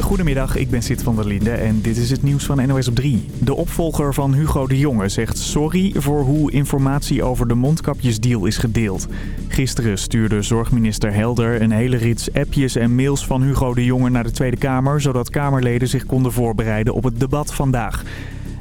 Goedemiddag, ik ben Sid van der Linde en dit is het nieuws van NOS op 3. De opvolger van Hugo de Jonge zegt sorry voor hoe informatie over de mondkapjesdeal is gedeeld. Gisteren stuurde zorgminister Helder een hele rits appjes en mails van Hugo de Jonge naar de Tweede Kamer... zodat Kamerleden zich konden voorbereiden op het debat vandaag.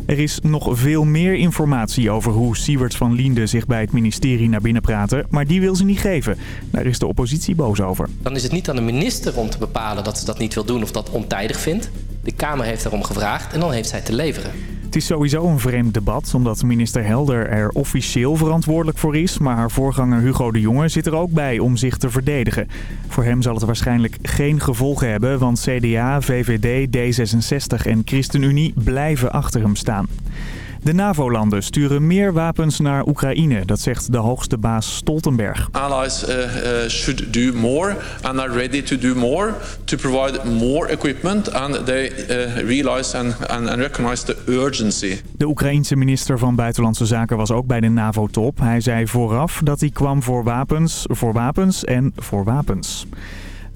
Er is nog veel meer informatie over hoe Siewert van Liende zich bij het ministerie naar binnen praten. Maar die wil ze niet geven. Daar is de oppositie boos over. Dan is het niet aan de minister om te bepalen dat ze dat niet wil doen of dat ontijdig vindt. De Kamer heeft daarom gevraagd en dan heeft zij te leveren. Het is sowieso een vreemd debat, omdat minister Helder er officieel verantwoordelijk voor is. Maar haar voorganger Hugo de Jonge zit er ook bij om zich te verdedigen. Voor hem zal het waarschijnlijk geen gevolgen hebben, want CDA, VVD, D66 en ChristenUnie blijven achter hem staan. De NAVO-landen sturen meer wapens naar Oekraïne, dat zegt de hoogste baas Stoltenberg. Allies uh, uh, should do more and are ready to do more to provide more equipment and they uh, realize and, and, and recognize the urgency. De Oekraïense minister van Buitenlandse Zaken was ook bij de NAVO-top. Hij zei vooraf dat hij kwam voor wapens, voor wapens en voor wapens.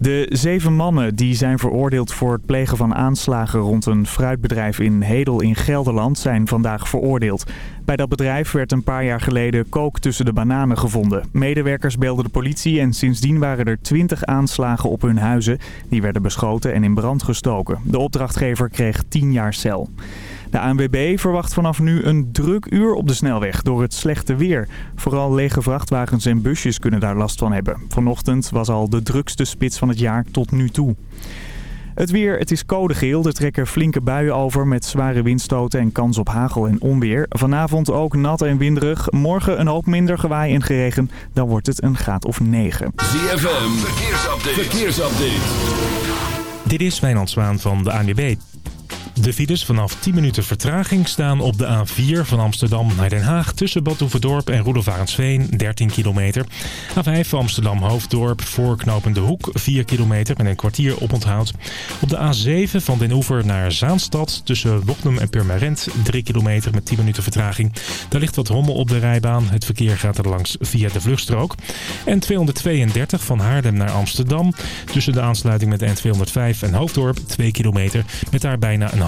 De zeven mannen die zijn veroordeeld voor het plegen van aanslagen rond een fruitbedrijf in Hedel in Gelderland zijn vandaag veroordeeld. Bij dat bedrijf werd een paar jaar geleden kook tussen de bananen gevonden. Medewerkers belden de politie en sindsdien waren er twintig aanslagen op hun huizen. Die werden beschoten en in brand gestoken. De opdrachtgever kreeg 10 jaar cel. De ANWB verwacht vanaf nu een druk uur op de snelweg door het slechte weer. Vooral lege vrachtwagens en busjes kunnen daar last van hebben. Vanochtend was al de drukste spits van het jaar tot nu toe. Het weer, het is code geel. Er trekken flinke buien over met zware windstoten en kans op hagel en onweer. Vanavond ook nat en winderig. Morgen een hoop minder gewaai en geregen. Dan wordt het een graad of 9. ZFM, verkeersupdate. verkeersupdate. Dit is Wijnand Zwaan van de ANWB. De files vanaf 10 minuten vertraging staan op de A4 van Amsterdam naar Den Haag... tussen Bad Oeverdorp en Roelofarensveen, 13 kilometer. A5 Amsterdam-Hoofddorp voor Knopende Hoek, 4 kilometer met een kwartier oponthoud. Op de A7 van Den Oever naar Zaanstad tussen Wognum en Purmerend, 3 kilometer met 10 minuten vertraging. Daar ligt wat rommel op de rijbaan. Het verkeer gaat er langs via de vluchtstrook. En 232 van Haarlem naar Amsterdam tussen de aansluiting met de N205 en Hoofddorp, 2 kilometer met daar bijna een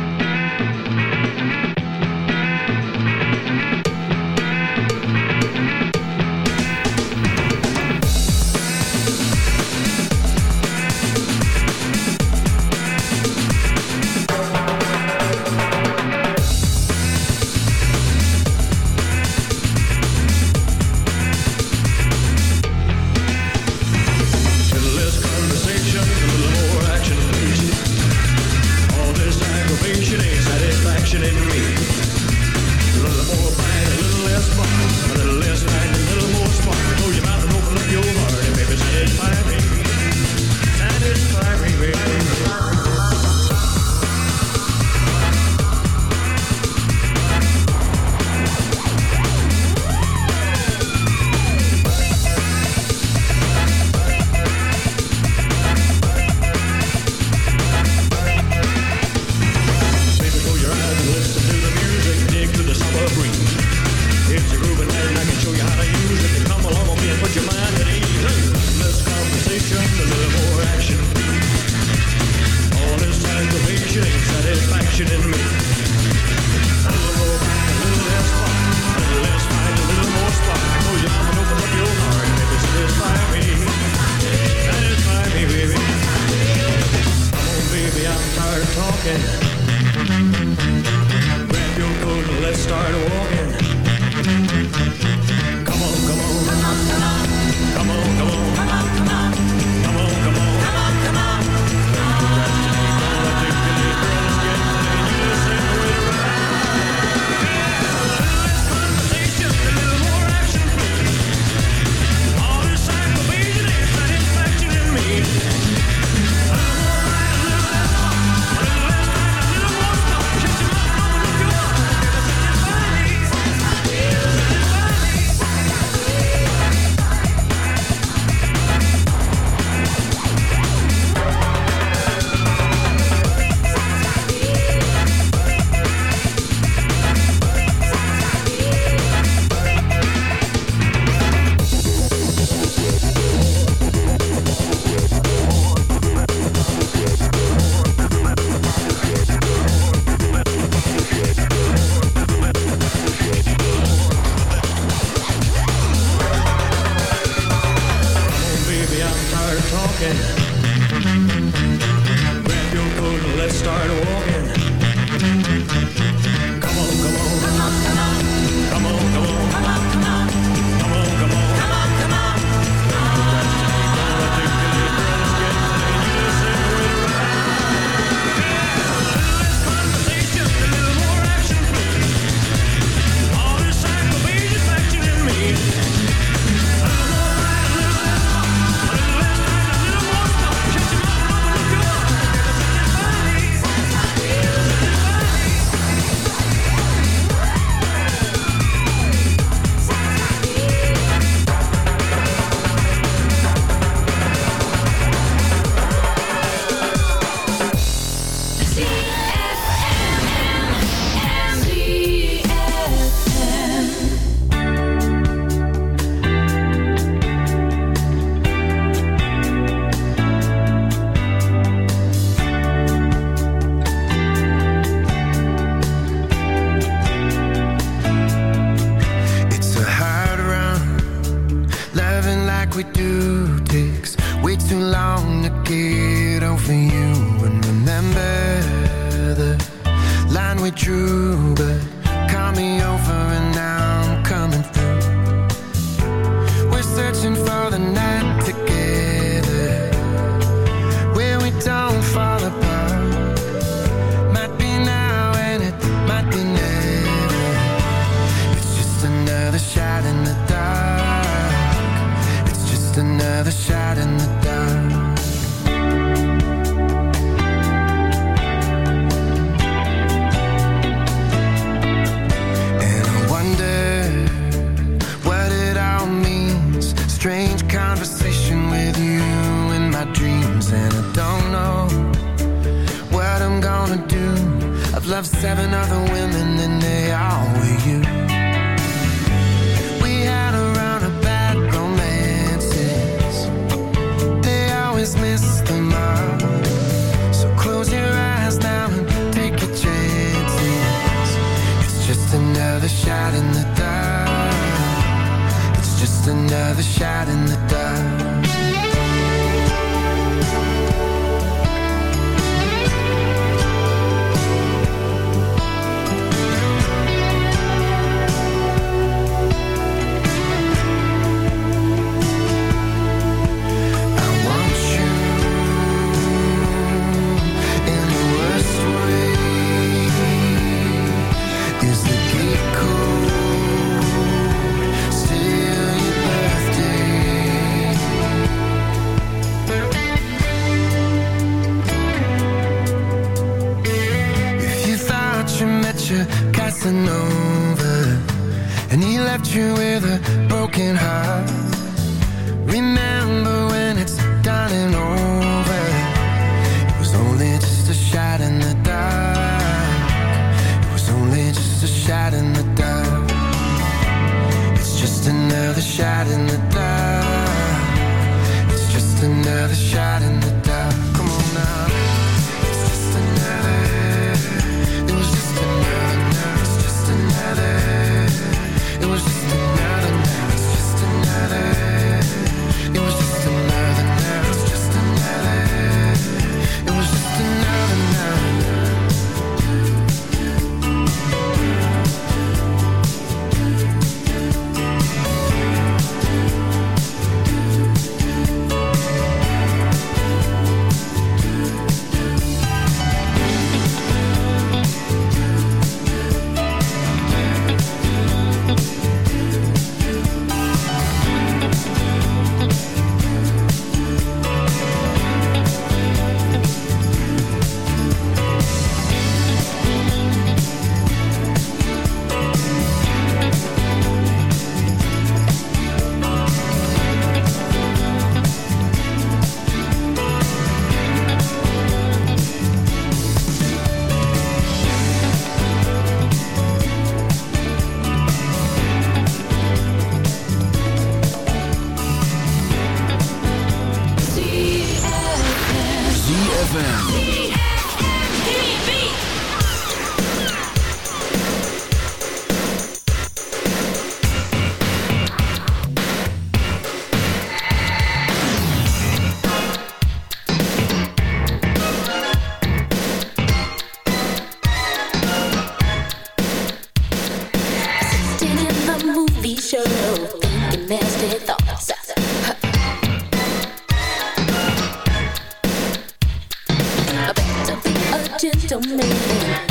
another shot in the dark. It's just another shot in the dark. Come on now. It's just another don't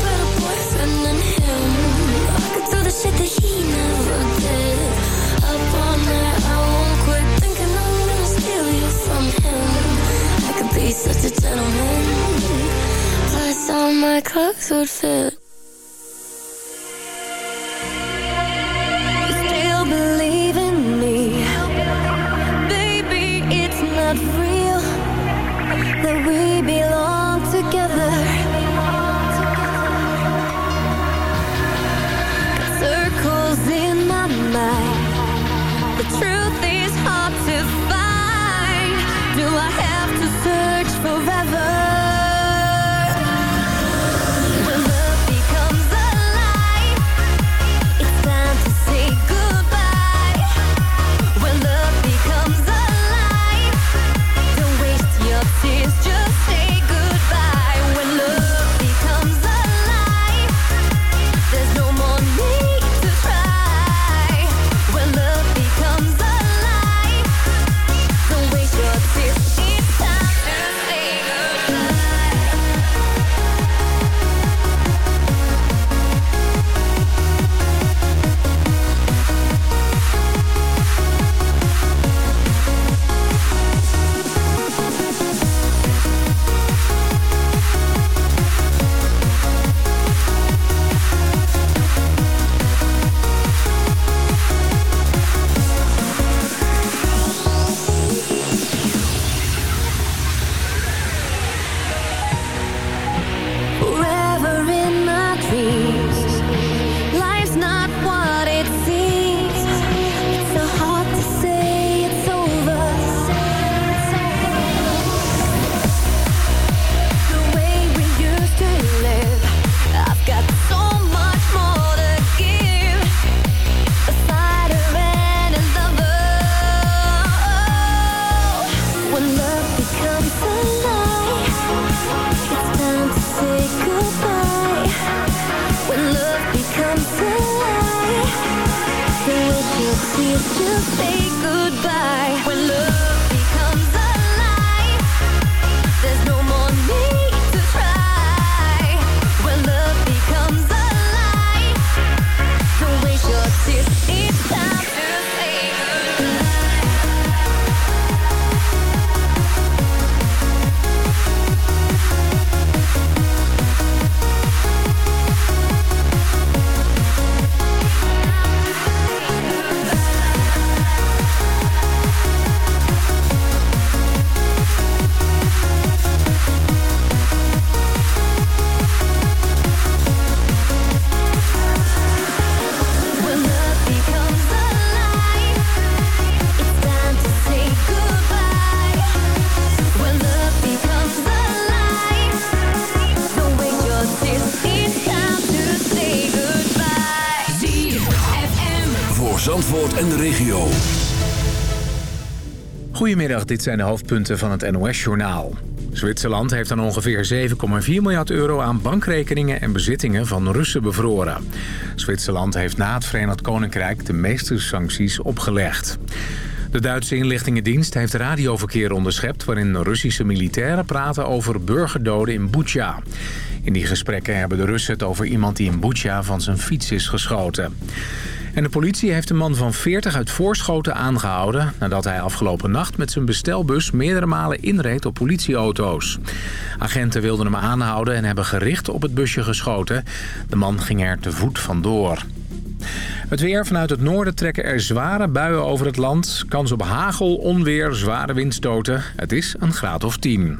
good fit. Uh, Goedemiddag, dit zijn de hoofdpunten van het NOS-journaal. Zwitserland heeft dan ongeveer 7,4 miljard euro aan bankrekeningen en bezittingen van Russen bevroren. Zwitserland heeft na het Verenigd Koninkrijk de meeste sancties opgelegd. De Duitse inlichtingendienst heeft radioverkeer onderschept... waarin Russische militairen praten over burgerdoden in Bucha. In die gesprekken hebben de Russen het over iemand die in Bucha van zijn fiets is geschoten. En de politie heeft een man van 40 uit Voorschoten aangehouden... nadat hij afgelopen nacht met zijn bestelbus meerdere malen inreed op politieauto's. Agenten wilden hem aanhouden en hebben gericht op het busje geschoten. De man ging er te voet vandoor. Het weer vanuit het noorden trekken er zware buien over het land. Kans op hagel, onweer, zware windstoten. Het is een graad of 10.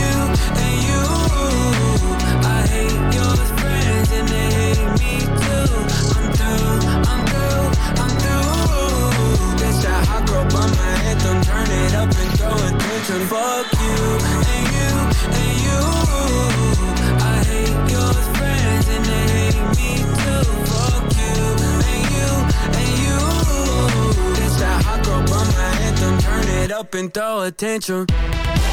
Fuck you and you and you. I hate your friends and they hate me too. Fuck you and you and you. This that hot girl bummer anthem. Turn it up and throw attention. Make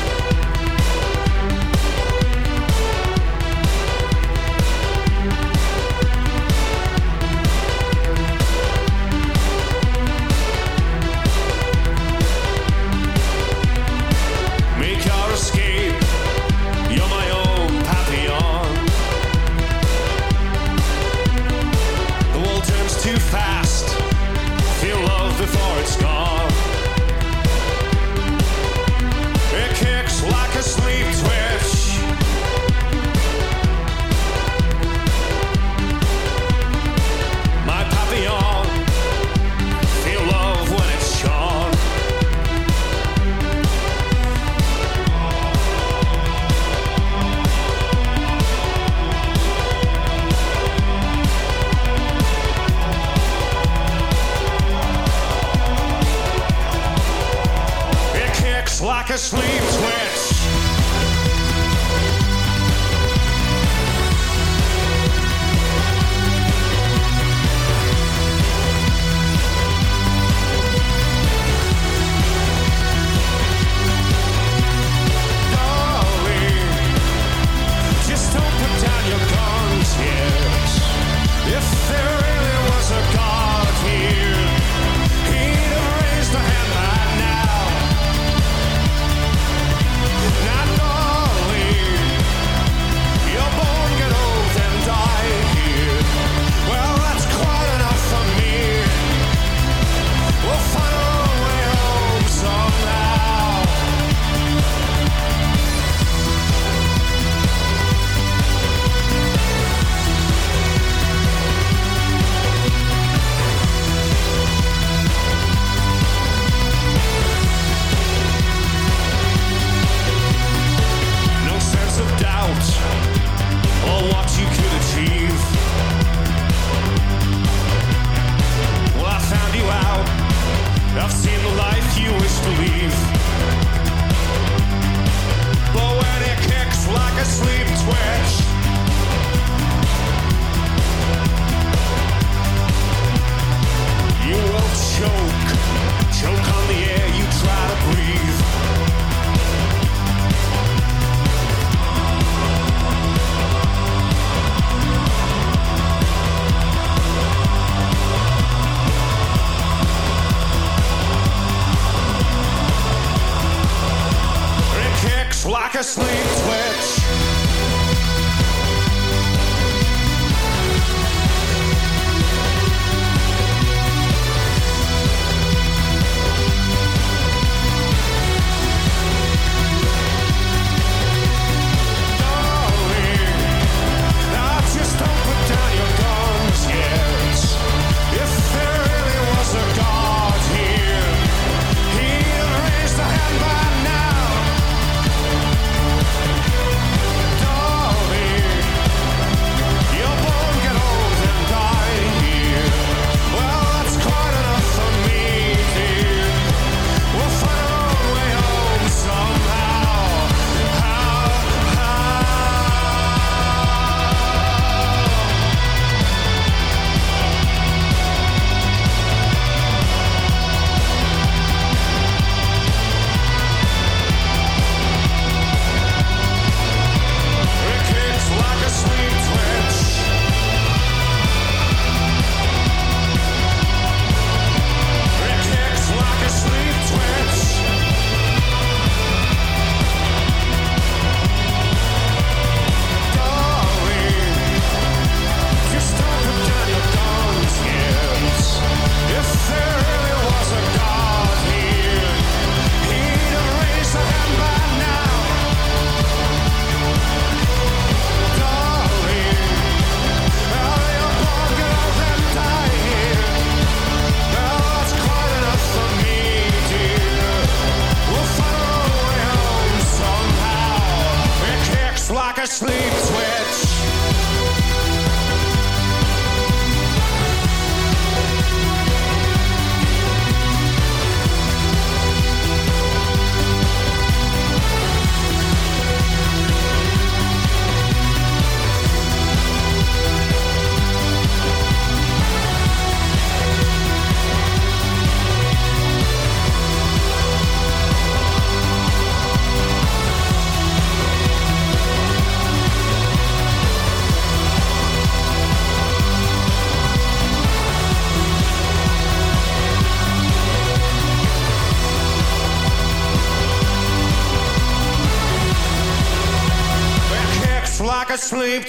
sleep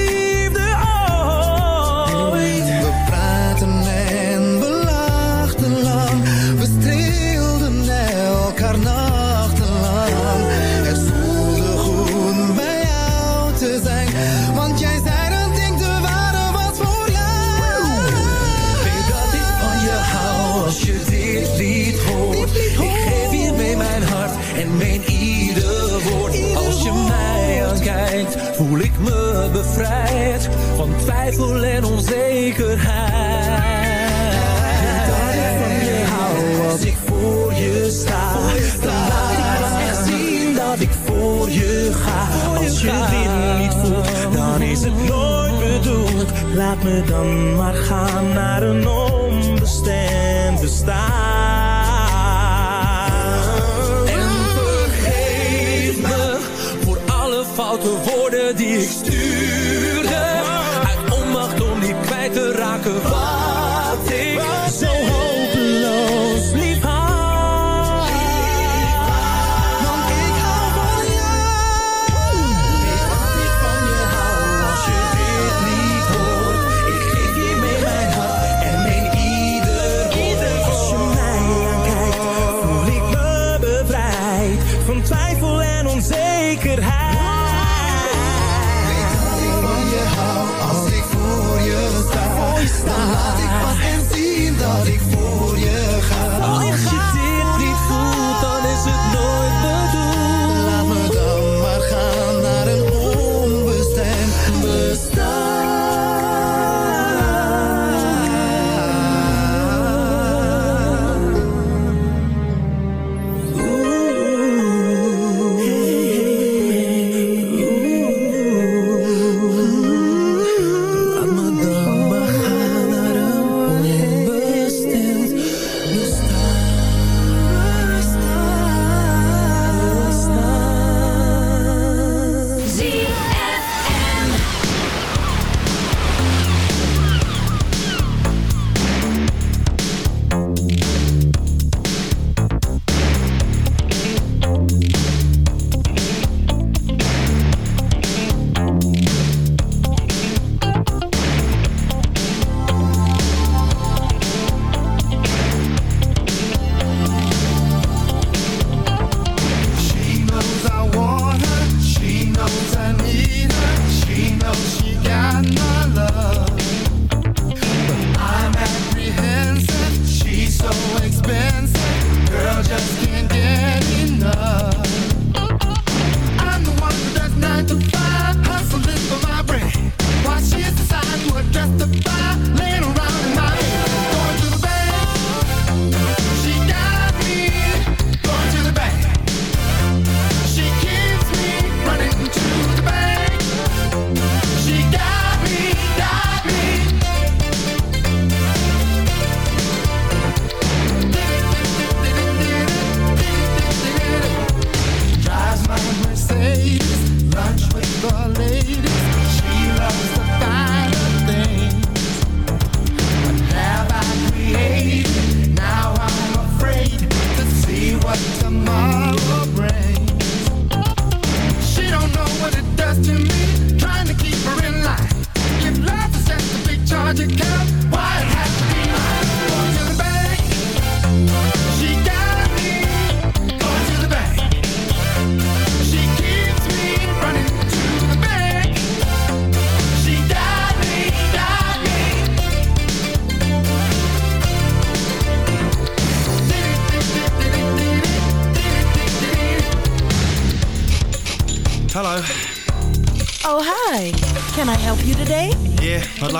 twijfel en onzekerheid. Dat ik van je hou als ik voor je sta. Laat ik pas echt zien dat ik voor je ga. Als je dit niet voelt, dan is het nooit bedoeld. Laat me dan maar gaan naar een onbestemd bestaan. Foute woorden die ik stuurde.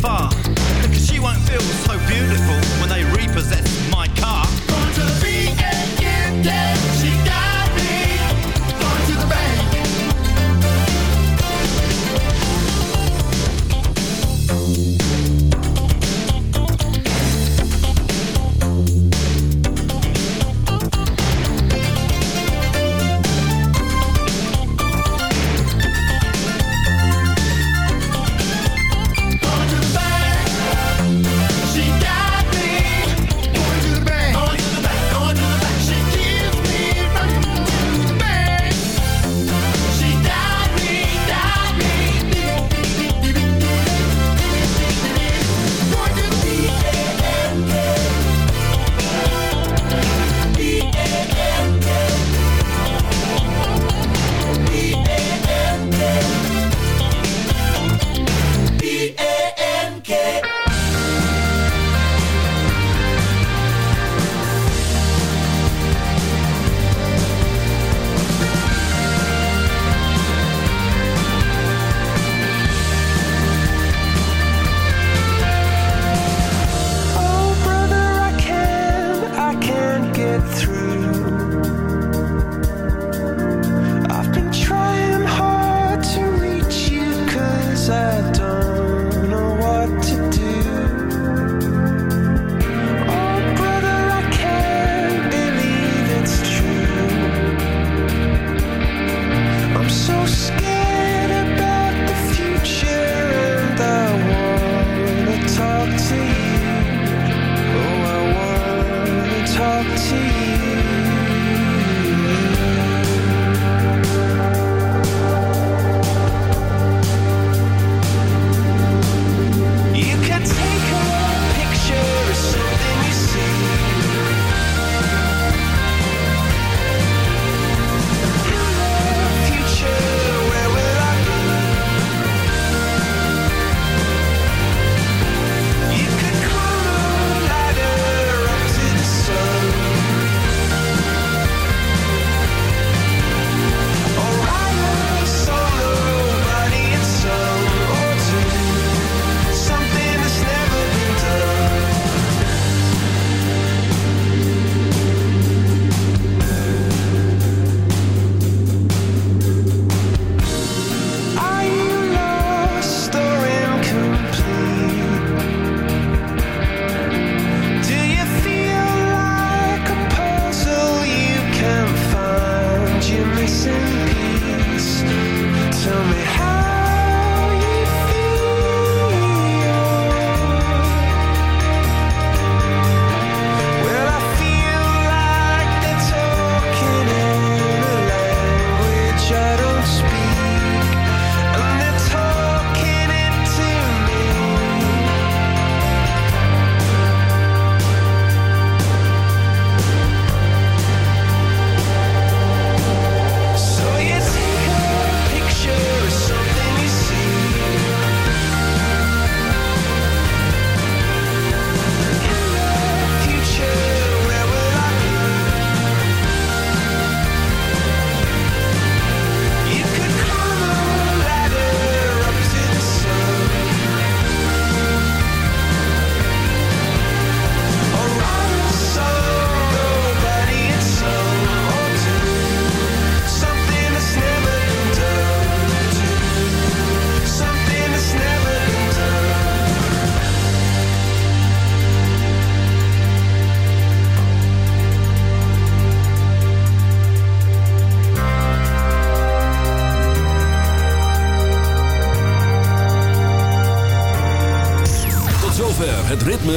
far.